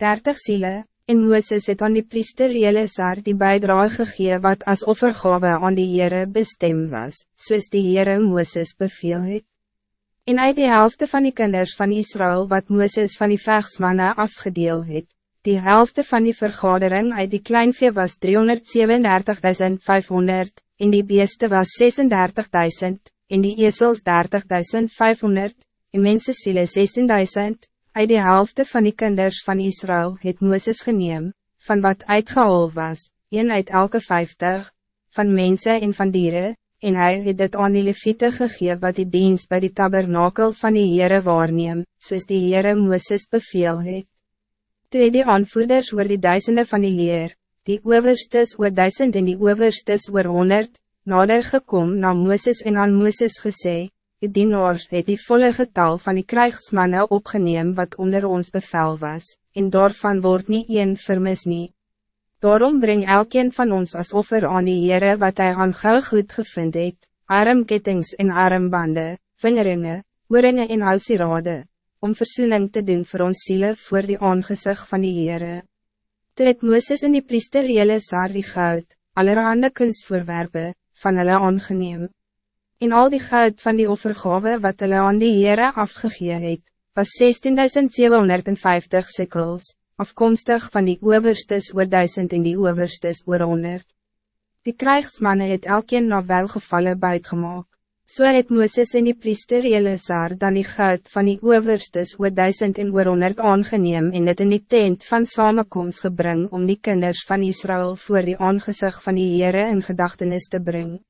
dertig zielen, en Mooses het aan die priester Elesar die bijdrage gegee wat als offergave aan die Heere bestem was, soos die Heere Mooses beveel het. En uit die helft van die kinders van Israël wat Mooses van die vegsmanne afgedeel het, die helft van die vergadering uit die kleinvee was 337.500, en die beeste was 36.000, en die esels 30.500, en mense siele 16.000, uit die helft van die kinders van Israël het Mooses geneem, van wat uitgehaal was, een uit elke 50, van mensen en van dieren, en hij het dit aan die leviete gegeven wat die dienst bij die tabernakel van die Heere waarneem, soos die Heere Mooses beveel het. Toe het die aanvoerders oor die duisende van die leer, die overstes oor duisend en die overstes oor honderd, nader gekom na Mooses en aan Mooses gesê, die dienaars het die volle getal van die krijgsmannen opgeneem wat onder ons bevel was, en daarvan wordt niet een vermis nie. Daarom breng elkeen van ons als offer aan die Heere wat hij aan gul goed gevind het, armkettings en armbande, vingeringe, oorringe en halsirade, om versoening te doen voor ons zielen voor die aangezicht van die Heere. Toe het Mooses in die priester Elesar die goud, allerhande kunstvoorwerpen, van hulle aangeneem. In al die goud van die offergave wat hulle aan die Heere afgegee het, was 16.750 sikkels, afkomstig van die overstes oor duisend en die overstes oor honderd. Die krijgsmannen het elkeen na welgevallen buitgemaak. So het Mooses en die priester Elazar dan die goud van die overstes oor duisend en oor honderd aangeneem en het in die tent van samenkomst gebring om die kinders van Israël voor die aangezicht van die Heere in gedachtenis te brengen.